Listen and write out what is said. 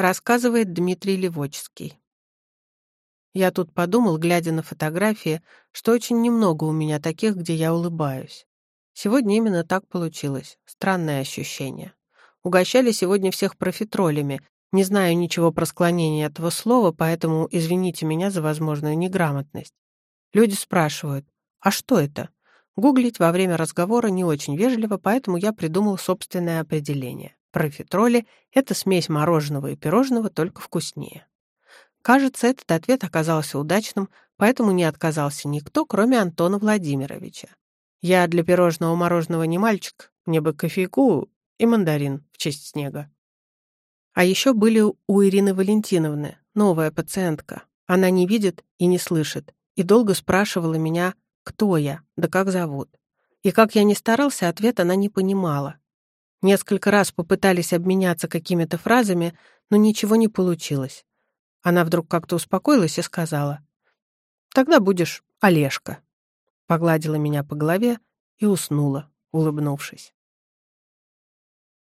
Рассказывает Дмитрий Левочский. Я тут подумал, глядя на фотографии, что очень немного у меня таких, где я улыбаюсь. Сегодня именно так получилось. Странное ощущение. Угощали сегодня всех профитролями. Не знаю ничего про склонение этого слова, поэтому извините меня за возможную неграмотность. Люди спрашивают, а что это? Гуглить во время разговора не очень вежливо, поэтому я придумал собственное определение. Профитроли — это смесь мороженого и пирожного, только вкуснее. Кажется, этот ответ оказался удачным, поэтому не отказался никто, кроме Антона Владимировича. Я для пирожного мороженого не мальчик, мне бы кофейку и мандарин в честь снега. А еще были у Ирины Валентиновны, новая пациентка. Она не видит и не слышит, и долго спрашивала меня, кто я, да как зовут. И как я ни старался, ответ она не понимала. Несколько раз попытались обменяться какими-то фразами, но ничего не получилось. Она вдруг как-то успокоилась и сказала, «Тогда будешь Олежка». Погладила меня по голове и уснула, улыбнувшись.